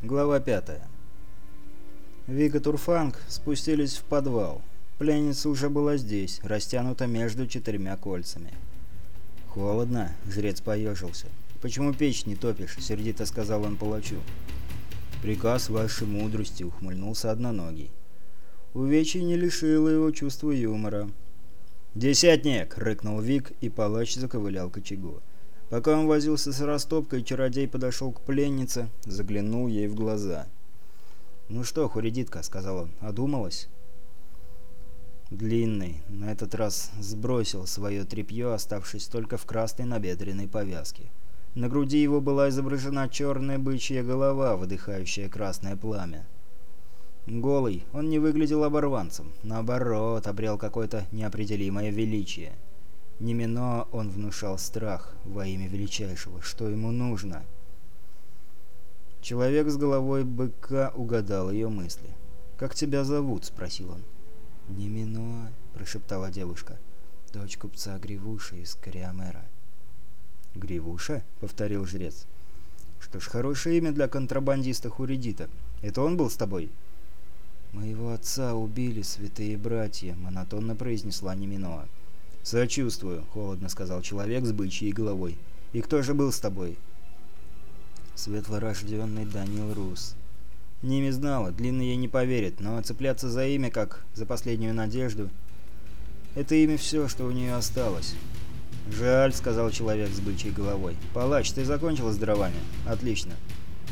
Глава 5. Вига Турфанг спустились в подвал. Пленница уже была здесь, растянута между четырьмя кольцами. «Холодно», — жрец поежился. «Почему печь не топишь?» — сердито сказал он палачу. «Приказ вашей мудрости», — ухмыльнулся одноногий. Увечий не лишило его чувства юмора. «Десятник!» — рыкнул Вик, и палач заковылял к очагу. Пока он возился с растопкой, чародей подошел к пленнице, заглянул ей в глаза. «Ну что, Хуридитка», — сказал он, — «одумалась?» Длинный на этот раз сбросил свое тряпье, оставшись только в красной набедренной повязке. На груди его была изображена черная бычья голова, выдыхающая красное пламя. Голый, он не выглядел оборванцем, наоборот, обрел какое-то неопределимое величие. Немино, он внушал страх во имя величайшего, что ему нужно. Человек с головой быка угадал ее мысли. «Как тебя зовут?» – спросил он. Немино, – прошептала девушка, – «дочь купца Гривуши из Кориамера». «Гривуша?» – повторил жрец. «Что ж, хорошее имя для контрабандиста Хуридита. Это он был с тобой?» «Моего отца убили святые братья», – монотонно произнесла Неминоа. «Сочувствую», — холодно сказал человек с бычьей головой. «И кто же был с тобой?» Светлорожденный Данил Рус. Ними знала, Длинный ей не поверит, но цепляться за имя, как за последнюю надежду, это имя все, что у нее осталось. «Жаль», — сказал человек с бычьей головой. «Палач, ты закончила с дровами? Отлично.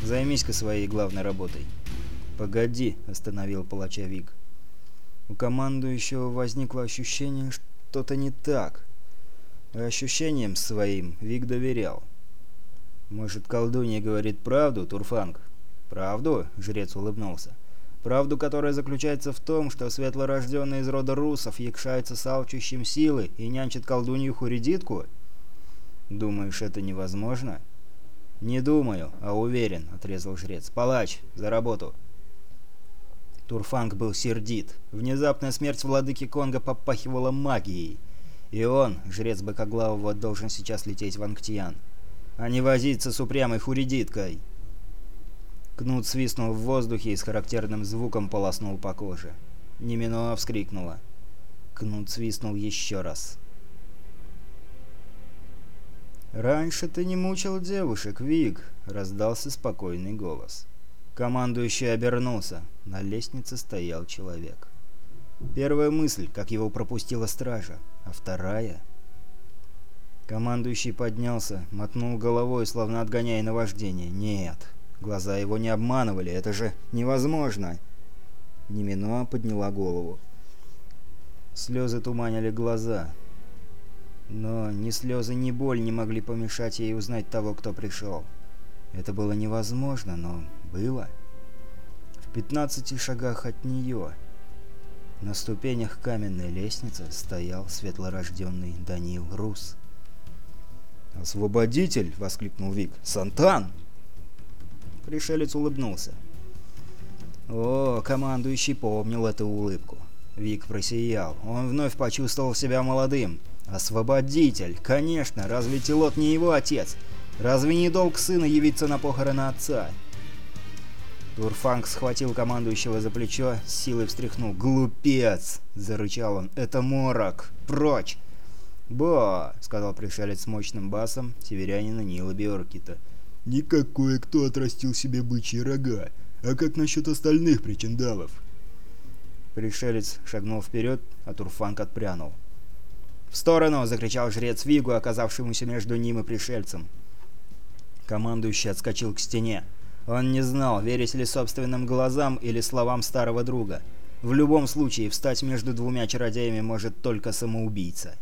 Займись-ка своей главной работой». «Погоди», — остановил палача Вик. У командующего возникло ощущение, что что-то не так. Ощущением своим Вик доверял. «Может, колдунья говорит правду, Турфанг?» «Правду?» — жрец улыбнулся. «Правду, которая заключается в том, что светлорожденный из рода русов якшается с алчущим силы и нянчит колдунью Хуридитку?» «Думаешь, это невозможно?» «Не думаю, а уверен», — отрезал жрец. «Палач, за работу!» Турфанг был сердит. Внезапная смерть владыки Конга попахивала магией. И он, жрец Быкоглавого, должен сейчас лететь в Ангтиан, А не возиться с упрямой хуридиткой. Кнут свистнул в воздухе и с характерным звуком полоснул по коже. Неминоа вскрикнула. Кнут свистнул еще раз. «Раньше ты не мучил девушек, Вик», — раздался спокойный голос. Командующий обернулся. На лестнице стоял человек. Первая мысль, как его пропустила стража, а вторая... Командующий поднялся, мотнул головой, словно отгоняя наваждение. «Нет, глаза его не обманывали, это же невозможно!» Неминуа подняла голову. Слезы туманили глаза. Но ни слезы, ни боль не могли помешать ей узнать того, кто пришел. Это было невозможно, но было? В 15 шагах от нее на ступенях каменной лестницы стоял светлорожденный Даниил Рус. «Освободитель!» — воскликнул Вик. «Сантан!» Пришелец улыбнулся. О, командующий помнил эту улыбку. Вик просиял. Он вновь почувствовал себя молодым. «Освободитель! Конечно! Разве Телот не его отец? Разве не долг сына явиться на похороны отца?» Турфанг схватил командующего за плечо, с силой встряхнул. «Глупец!» — зарычал он. «Это морок! Прочь!» «Ба!» — сказал пришелец мощным басом северянина Нила Биоркита. «Никакое кто отрастил себе бычьи рога! А как насчет остальных причиндалов?» Пришелец шагнул вперед, а Турфанг отпрянул. «В сторону!» — закричал жрец Вигу, оказавшемуся между ним и пришельцем. Командующий отскочил к стене. Он не знал, верить ли собственным глазам или словам старого друга. В любом случае, встать между двумя чародеями может только самоубийца.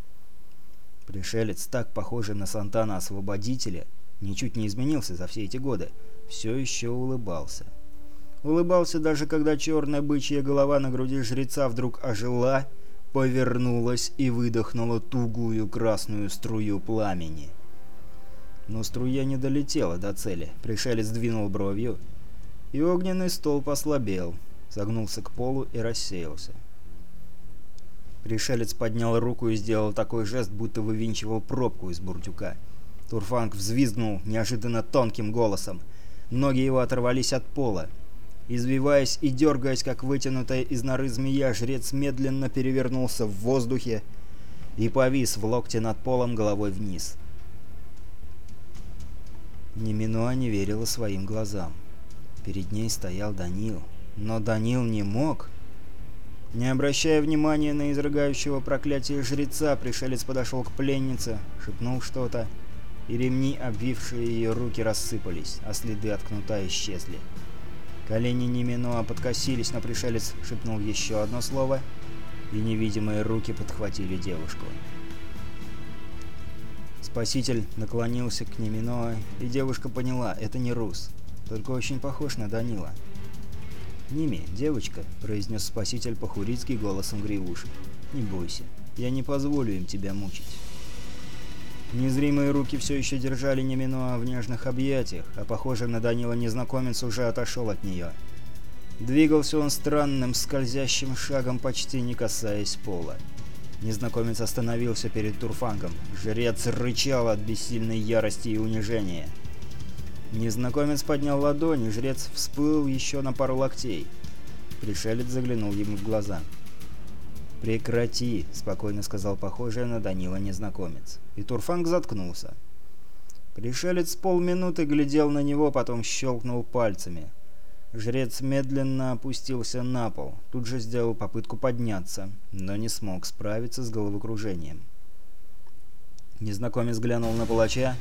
Пришелец, так похожий на Сантана-освободителя, ничуть не изменился за все эти годы, все еще улыбался. Улыбался даже, когда черная бычья голова на груди жреца вдруг ожила, повернулась и выдохнула тугую красную струю пламени. Но струя не долетела до цели, пришелец двинул бровью, и огненный столб ослабел, согнулся к полу и рассеялся. Пришелец поднял руку и сделал такой жест, будто вывинчивал пробку из бурдюка. Турфанг взвизгнул неожиданно тонким голосом. Ноги его оторвались от пола. Извиваясь и дергаясь, как вытянутая из норы змея, жрец медленно перевернулся в воздухе и повис в локте над полом головой вниз. — Неминуа не верила своим глазам. Перед ней стоял Данил. Но Данил не мог. Не обращая внимания на изрыгающего проклятие жреца, пришелец подошел к пленнице, шепнул что-то, и ремни, обвившие ее руки, рассыпались, а следы от кнута исчезли. Колени Неминуа подкосились, но пришелец шепнул еще одно слово, и невидимые руки подхватили девушку. Спаситель наклонился к Неминое, и девушка поняла, это не Рус, только очень похож на Данила. «Ними, девочка», — произнес Спаситель по-хурицки голосом Гривуши, — «не бойся, я не позволю им тебя мучить». Незримые руки все еще держали Неминоа в нежных объятиях, а похожий на Данила незнакомец уже отошел от нее. Двигался он странным, скользящим шагом, почти не касаясь пола. Незнакомец остановился перед Турфангом. Жрец рычал от бессильной ярости и унижения. Незнакомец поднял ладонь, и жрец всплыл еще на пару локтей. Пришелец заглянул ему в глаза. «Прекрати», — спокойно сказал похожий на Данила незнакомец. И Турфанг заткнулся. Пришелец полминуты глядел на него, потом щелкнул пальцами. Жрец медленно опустился на пол, тут же сделал попытку подняться, но не смог справиться с головокружением. Незнакомец глянул на палача,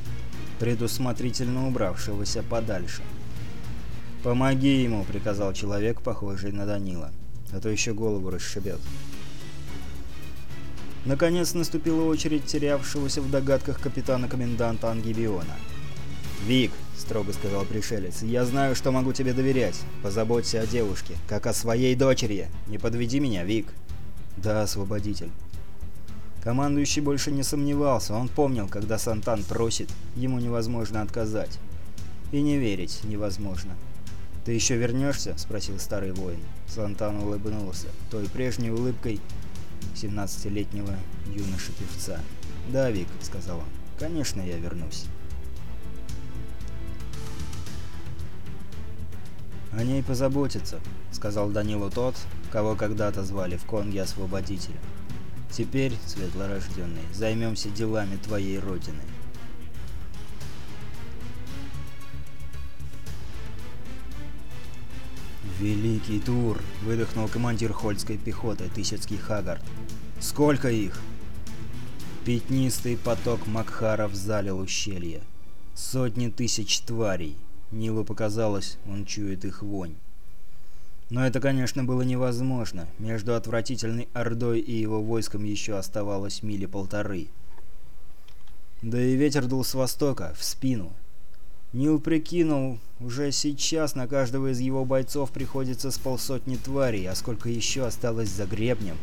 предусмотрительно убравшегося подальше. «Помоги ему», — приказал человек, похожий на Данила, — «а то еще голову расшибет». Наконец наступила очередь терявшегося в догадках капитана-коменданта Ангибиона. «Вик, — строго сказал пришелец. «Я знаю, что могу тебе доверять. Позаботься о девушке, как о своей дочери. Не подведи меня, Вик». «Да, освободитель». Командующий больше не сомневался. Он помнил, когда Сантан просит, ему невозможно отказать. И не верить невозможно. «Ты еще вернешься?» — спросил старый воин. Сантан улыбнулся той прежней улыбкой семнадцатилетнего юноши-певца. «Да, Вик», — сказал он. «Конечно, я вернусь». «О ней позаботиться», — сказал Данилу тот, кого когда-то звали в Конге Освободителем. «Теперь, светлорожденный, займемся делами твоей родины». «Великий Тур!» — выдохнул командир Хольской пехоты, Тысяцкий Хагард. «Сколько их?» Пятнистый поток Макхаров залил ущелье. Сотни тысяч тварей. Нилу показалось, он чует их вонь. Но это, конечно, было невозможно. Между отвратительной Ордой и его войском еще оставалось мили полторы. Да и ветер дул с востока, в спину. Нил прикинул, уже сейчас на каждого из его бойцов приходится с полсотни тварей, а сколько еще осталось за гребнем.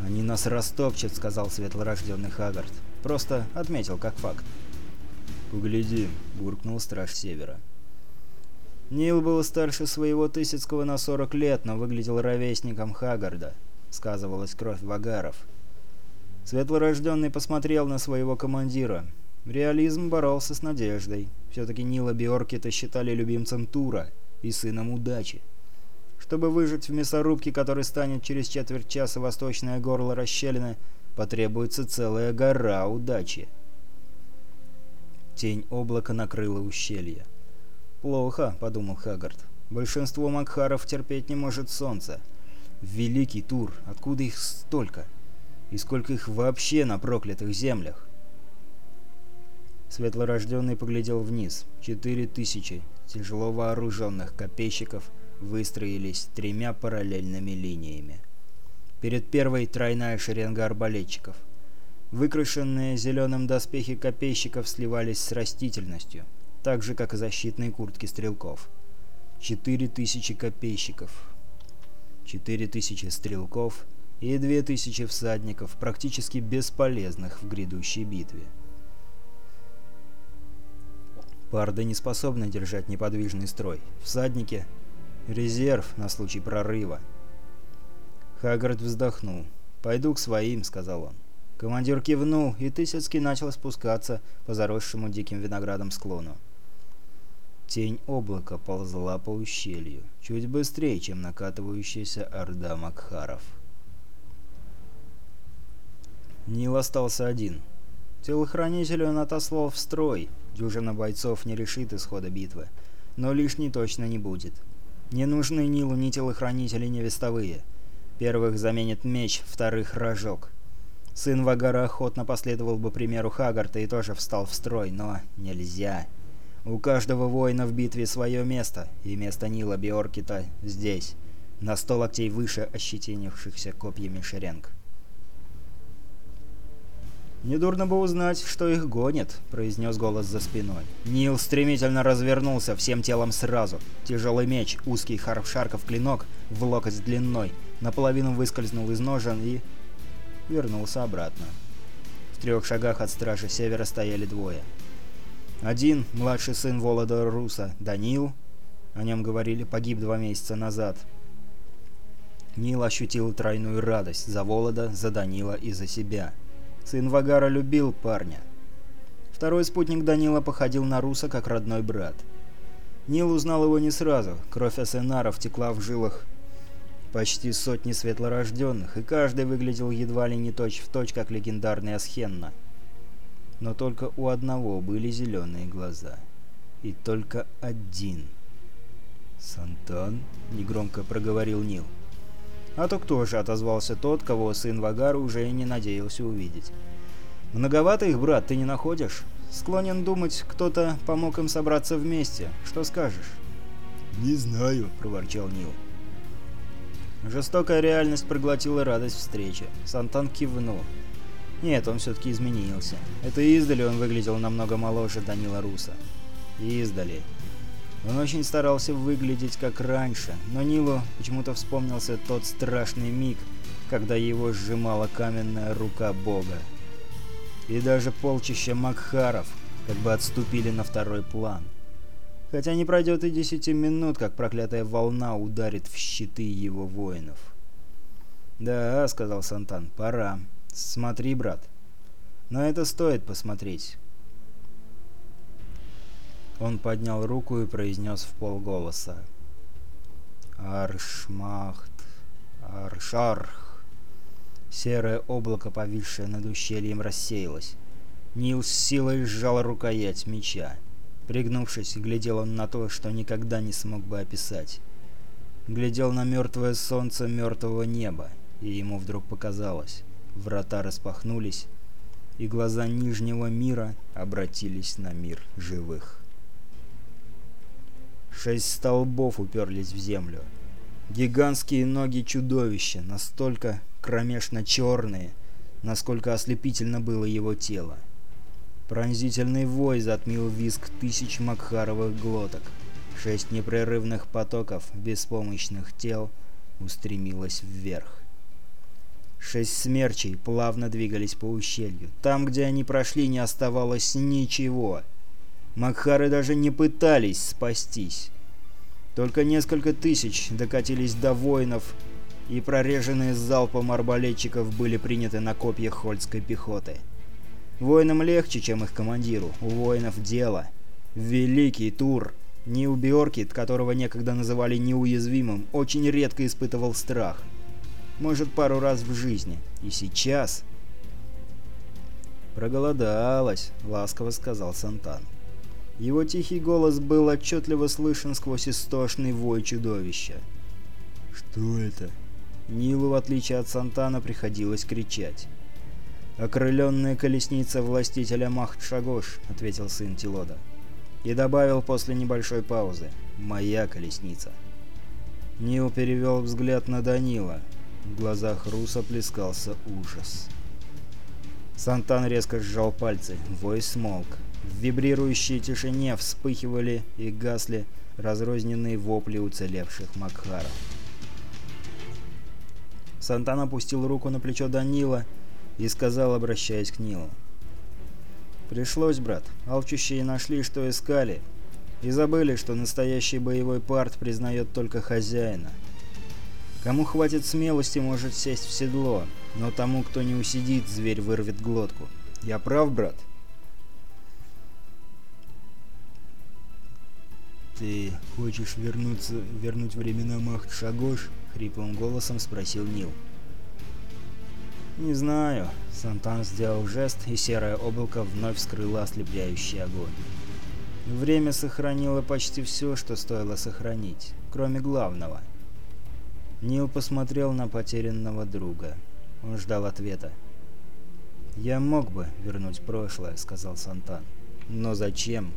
«Они нас растопчут», — сказал светлорожденный Хагард. Просто отметил как факт. «Погляди», — буркнул страж севера. Нил был старше своего Тысяцкого на 40 лет, но выглядел ровесником Хагарда. Сказывалась кровь Вагаров. Светлорожденный посмотрел на своего командира. Реализм боролся с надеждой. Все-таки Нила Биоркета считали любимцем Тура и сыном удачи. Чтобы выжить в мясорубке, который станет через четверть часа восточное горло расщелины, потребуется целая гора удачи. Тень облака накрыла ущелье. «Плохо», — подумал Хаггард. «Большинство Макхаров терпеть не может солнца. Великий Тур, откуда их столько? И сколько их вообще на проклятых землях?» Светлорожденный поглядел вниз. Четыре тысячи тяжело вооруженных копейщиков выстроились тремя параллельными линиями. Перед первой тройная шеренга арбалетчиков. Выкрашенные зеленым доспехи копейщиков сливались с растительностью, так же, как и защитные куртки стрелков. Четыре тысячи копейщиков, четыре тысячи стрелков и две тысячи всадников, практически бесполезных в грядущей битве. Парды не способны держать неподвижный строй. Всадники — резерв на случай прорыва. Хаггард вздохнул. «Пойду к своим», — сказал он. Командир кивнул, и Тысяцкий начал спускаться по заросшему диким виноградом склону. Тень облака ползла по ущелью, чуть быстрее, чем накатывающаяся орда Макхаров. Нил остался один. Телохранителя он отослал в строй, дюжина бойцов не решит исхода битвы, но лишней точно не будет. Не нужны Нилу ни телохранители, ни вестовые. Первых заменит меч, вторых — рожок — Сын Вагара охотно последовал бы примеру Хагарта и тоже встал в строй, но нельзя. У каждого воина в битве свое место, и место Нила Биоркита здесь, на сто локтей выше ощетинившихся копьями шеренг. «Недурно бы узнать, что их гонит», — произнес голос за спиной. Нил стремительно развернулся всем телом сразу. Тяжелый меч, узкий харфшарков клинок, в локоть длиной, наполовину выскользнул из ножен и вернулся обратно. В трех шагах от стражи севера стояли двое. Один – младший сын Волода Руса, Данил, о нем говорили, погиб два месяца назад. Нил ощутил тройную радость за Волода, за Данила и за себя. Сын Вагара любил парня. Второй спутник Данила походил на Руса как родной брат. Нил узнал его не сразу, кровь Асенаров текла в жилах Почти сотни светлорожденных, и каждый выглядел едва ли не точь-в-точь, точь, как легендарный Асхенна. Но только у одного были зеленые глаза. И только один. «Сантан?» — негромко проговорил Нил. «А то кто же?» — отозвался тот, кого сын Вагар уже и не надеялся увидеть. «Многовато их, брат, ты не находишь? Склонен думать, кто-то помог им собраться вместе. Что скажешь?» «Не знаю», — проворчал Нил. Жестокая реальность проглотила радость встречи. Сантан кивнул. Нет, он все-таки изменился. Это издали он выглядел намного моложе Данила Руса. Издали. Он очень старался выглядеть как раньше, но Нилу почему-то вспомнился тот страшный миг, когда его сжимала каменная рука бога. И даже полчища Макхаров как бы отступили на второй план. Хотя не пройдет и десяти минут, как проклятая волна ударит в щиты его воинов. «Да», — сказал Сантан, — «пора. Смотри, брат. На это стоит посмотреть». Он поднял руку и произнес в полголоса. «Аршмахт! Аршарх!» Серое облако, повисшее над ущельем, рассеялось. Нил с силой сжал рукоять меча. Пригнувшись, глядел он на то, что никогда не смог бы описать. Глядел на мертвое солнце мертвого неба, и ему вдруг показалось. Врата распахнулись, и глаза Нижнего мира обратились на мир живых. Шесть столбов уперлись в землю. Гигантские ноги чудовища, настолько кромешно черные, насколько ослепительно было его тело. Пронзительный вой затмил визг тысяч макхаровых глоток. Шесть непрерывных потоков беспомощных тел устремилось вверх. Шесть смерчей плавно двигались по ущелью. Там, где они прошли, не оставалось ничего. Макхары даже не пытались спастись. Только несколько тысяч докатились до воинов, и прореженные залпом арбалетчиков были приняты на копья хольской пехоты. Воинам легче, чем их командиру. У воинов дело. Великий Тур. Нил Бьоркит, которого некогда называли неуязвимым, очень редко испытывал страх. Может, пару раз в жизни. И сейчас... «Проголодалась», — ласково сказал Сантан. Его тихий голос был отчетливо слышен сквозь истошный вой чудовища. «Что это?» Нилу, в отличие от Сантана, приходилось кричать. «Окрыленная колесница властителя Махт-Шагош», — ответил сын Тилода. И добавил после небольшой паузы «Моя колесница». Нил перевел взгляд на Данила. В глазах Руса плескался ужас. Сантан резко сжал пальцы. Вой смолк. В вибрирующей тишине вспыхивали и гасли разрозненные вопли уцелевших Макхаров. Сантан опустил руку на плечо Данила и сказал, обращаясь к Нилу. «Пришлось, брат. Алчущие нашли, что искали, и забыли, что настоящий боевой парт признает только хозяина. Кому хватит смелости, может сесть в седло, но тому, кто не усидит, зверь вырвет глотку. Я прав, брат?» «Ты хочешь вернуться, вернуть времена Махт-Шагош?» — хриплым голосом спросил Нил. Не знаю. Сантан сделал жест, и серое облако вновь вскрыло ослепляющий огонь. Время сохранило почти все, что стоило сохранить, кроме главного. Нил посмотрел на потерянного друга. Он ждал ответа. «Я мог бы вернуть прошлое», — сказал Сантан. «Но зачем?»